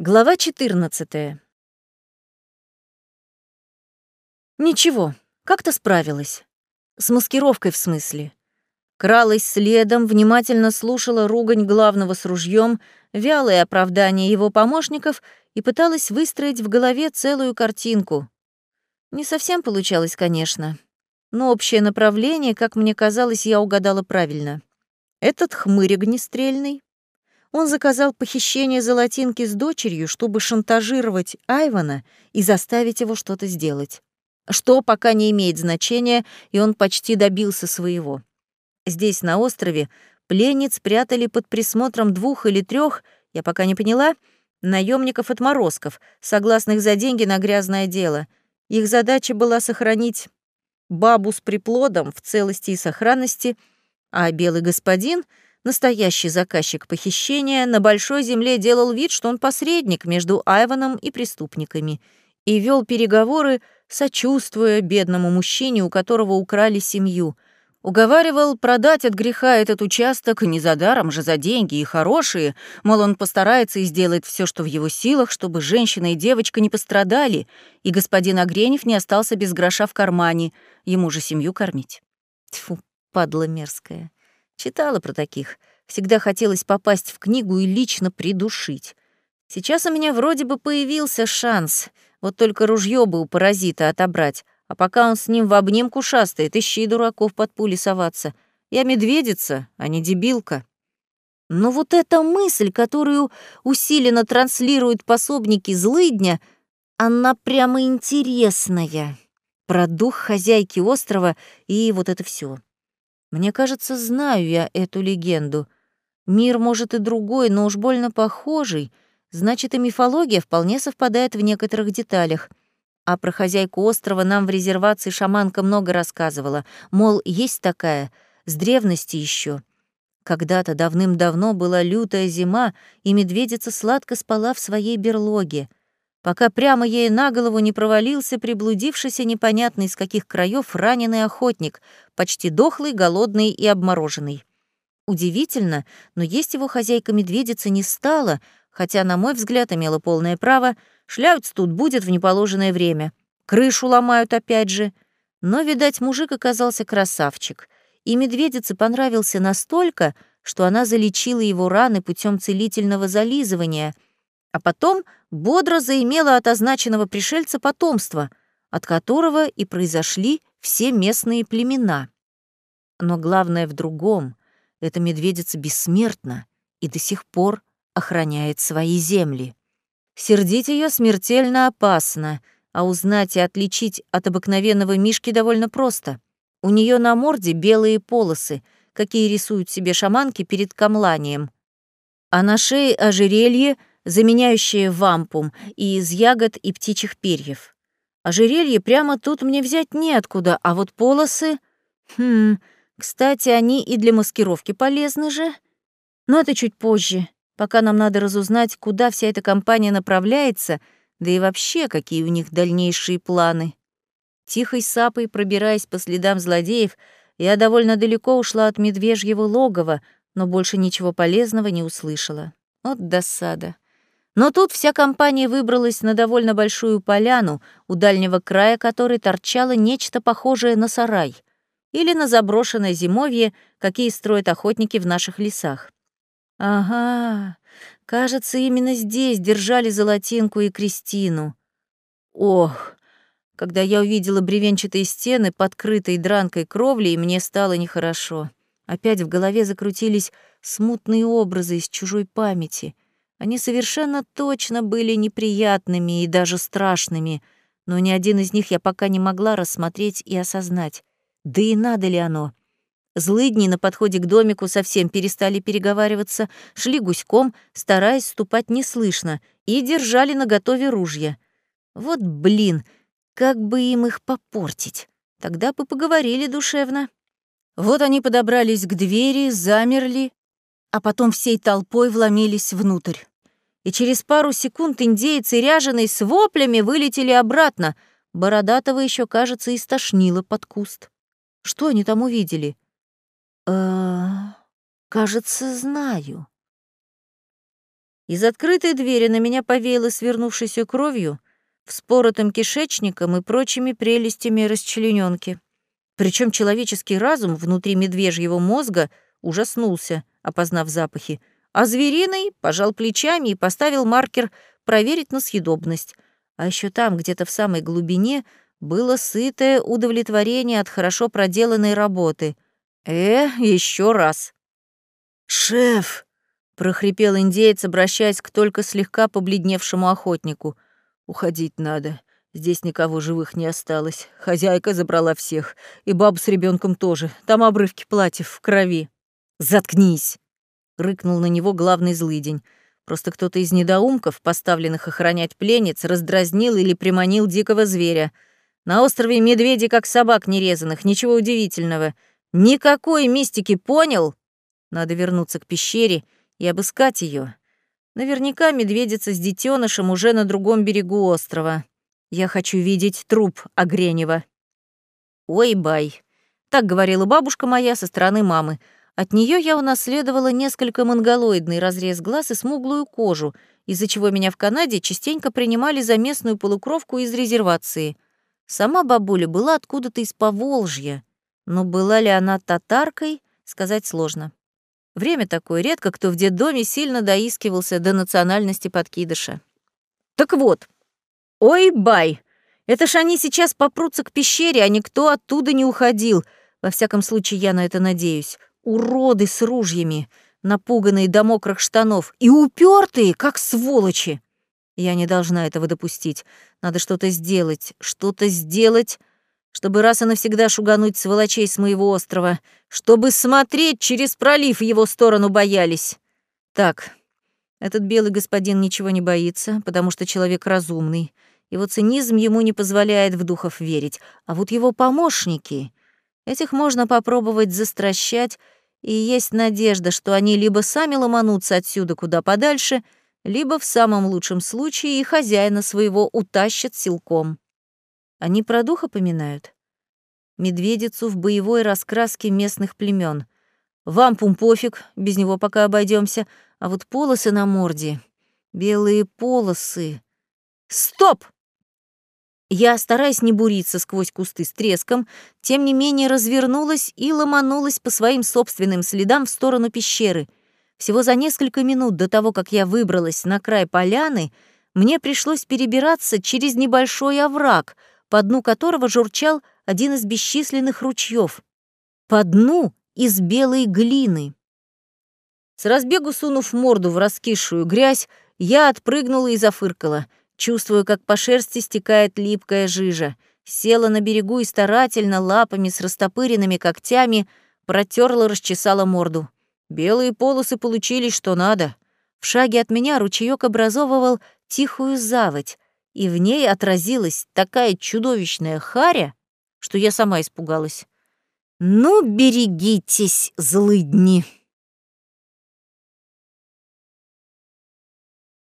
Глава 14. Ничего, как-то справилась. С маскировкой в смысле. Кралась следом, внимательно слушала ругань главного с ружьем, вялые оправдания его помощников и пыталась выстроить в голове целую картинку. Не совсем получалось, конечно. Но общее направление, как мне казалось, я угадала правильно. Этот хмырь огнестрельный, он заказал похищение золотинки с дочерью, чтобы шантажировать Айвана и заставить его что-то сделать. Что пока не имеет значения, и он почти добился своего. Здесь, на острове, пленниц прятали под присмотром двух или трех, я пока не поняла, наемников-отморозков, согласных за деньги на грязное дело. Их задача была сохранить бабу с приплодом в целости и сохранности, а белый господин — Настоящий заказчик похищения на Большой Земле делал вид, что он посредник между Айваном и преступниками и вел переговоры, сочувствуя бедному мужчине, у которого украли семью. Уговаривал продать от греха этот участок не за даром же, за деньги и хорошие, мол, он постарается и сделает все, что в его силах, чтобы женщина и девочка не пострадали, и господин Огренев не остался без гроша в кармане, ему же семью кормить. Тьфу, падла мерзкая. Читала про таких. Всегда хотелось попасть в книгу и лично придушить. Сейчас у меня вроде бы появился шанс. Вот только ружье бы у паразита отобрать. А пока он с ним в обнимку шастает, ищи дураков под пули соваться. Я медведица, а не дебилка. Но вот эта мысль, которую усиленно транслируют пособники злыдня, она прямо интересная. Про дух хозяйки острова и вот это все. Мне кажется, знаю я эту легенду. Мир, может, и другой, но уж больно похожий. Значит, и мифология вполне совпадает в некоторых деталях. А про хозяйку острова нам в резервации шаманка много рассказывала. Мол, есть такая, с древности еще. Когда-то давным-давно была лютая зима, и медведица сладко спала в своей берлоге пока прямо ей на голову не провалился приблудившийся непонятно из каких краев раненый охотник, почти дохлый, голодный и обмороженный. Удивительно, но есть его хозяйка-медведица не стала, хотя, на мой взгляд, имела полное право, шляются тут будет в неположенное время. Крышу ломают опять же. Но, видать, мужик оказался красавчик, и медведице понравился настолько, что она залечила его раны путем целительного зализывания — а потом бодро заимела от означенного пришельца потомство, от которого и произошли все местные племена. Но главное в другом — эта медведица бессмертна и до сих пор охраняет свои земли. Сердить ее смертельно опасно, а узнать и отличить от обыкновенного мишки довольно просто. У нее на морде белые полосы, какие рисуют себе шаманки перед камланием, а на шее ожерелье — заменяющее вампум, и из ягод и птичьих перьев. Ожерелье прямо тут мне взять неоткуда, а вот полосы... Хм, кстати, они и для маскировки полезны же. Но это чуть позже, пока нам надо разузнать, куда вся эта компания направляется, да и вообще, какие у них дальнейшие планы. Тихой сапой, пробираясь по следам злодеев, я довольно далеко ушла от медвежьего логова, но больше ничего полезного не услышала. Вот досада. Но тут вся компания выбралась на довольно большую поляну, у дальнего края которой торчало нечто похожее на сарай или на заброшенное зимовье, какие строят охотники в наших лесах. Ага, кажется, именно здесь держали Золотинку и Кристину. Ох, когда я увидела бревенчатые стены, подкрытые дранкой кровлей, мне стало нехорошо. Опять в голове закрутились смутные образы из чужой памяти — они совершенно точно были неприятными и даже страшными, но ни один из них я пока не могла рассмотреть и осознать. Да и надо ли оно? Злыдни на подходе к домику совсем перестали переговариваться, шли гуськом, стараясь ступать неслышно, и держали наготове ружья. Вот блин, как бы им их попортить? Тогда бы поговорили душевно. Вот они подобрались к двери, замерли, а потом всей толпой вломились внутрь и через пару секунд индейцы, ряженые с воплями, вылетели обратно. Бородатого еще, кажется, истошнило под куст. Что они там увидели? э кажется, знаю. Из открытой двери на меня повеяло свернувшейся кровью, вспоротым кишечником и прочими прелестями расчлененки. Причем человеческий разум внутри медвежьего мозга ужаснулся, опознав запахи, а звериный пожал плечами и поставил маркер проверить на съедобность. А еще там, где-то в самой глубине, было сытое удовлетворение от хорошо проделанной работы. Э, еще раз. «Шеф!» — прохрипел индеец, обращаясь к только слегка побледневшему охотнику. «Уходить надо. Здесь никого живых не осталось. Хозяйка забрала всех. И бабу с ребенком тоже. Там обрывки платьев в крови. «Заткнись!» — рыкнул на него главный злыдень. Просто кто-то из недоумков, поставленных охранять пленниц, раздразнил или приманил дикого зверя. На острове медведи как собак нерезанных, ничего удивительного. Никакой мистики, понял? Надо вернуться к пещере и обыскать ее. Наверняка медведица с детенышем уже на другом берегу острова. Я хочу видеть труп Огренева. Ой, бай. Так говорила бабушка моя со стороны мамы. От нее я унаследовала несколько монголоидный разрез глаз и смуглую кожу, из-за чего меня в Канаде частенько принимали за местную полукровку из резервации. Сама бабуля была откуда-то из Поволжья, но была ли она татаркой, сказать сложно. Время такое, редко кто в детдоме сильно доискивался до национальности подкидыша. Так вот, Ой, бай! Это ж они сейчас попрутся к пещере, а никто оттуда не уходил. Во всяком случае, я на это надеюсь. Уроды с ружьями, напуганные до мокрых штанов и упертые, как сволочи. Я не должна этого допустить. Надо что-то сделать, что-то сделать, чтобы раз и навсегда шугануть сволочей с моего острова, чтобы смотреть через пролив в его сторону боялись. Так, этот белый господин ничего не боится, потому что человек разумный. Его цинизм ему не позволяет в духов верить. А вот его помощники... Этих можно попробовать застращать, и есть надежда, что они либо сами ломанутся отсюда куда подальше, либо в самом лучшем случае и хозяина своего утащат силком. Они про духа поминают? Медведицу в боевой раскраске местных племен. Вам пум пофиг, без него пока обойдемся, а вот полосы на морде, белые полосы. Стоп! Я, стараясь не буриться сквозь кусты с треском, тем не менее развернулась и ломанулась по своим собственным следам в сторону пещеры. Всего за несколько минут до того, как я выбралась на край поляны, мне пришлось перебираться через небольшой овраг, по дну которого журчал один из бесчисленных ручьев. По дну из белой глины. С разбегу сунув морду в раскисшую грязь, я отпрыгнула и зафыркала — Чувствую, как по шерсти стекает липкая жижа. Села на берегу и старательно, лапами с растопыренными когтями, протерла, расчесала морду. Белые полосы получились что надо. В шаге от меня ручеёк образовывал тихую заводь, и в ней отразилась такая чудовищная харя, что я сама испугалась. «Ну, берегитесь, злыдни!»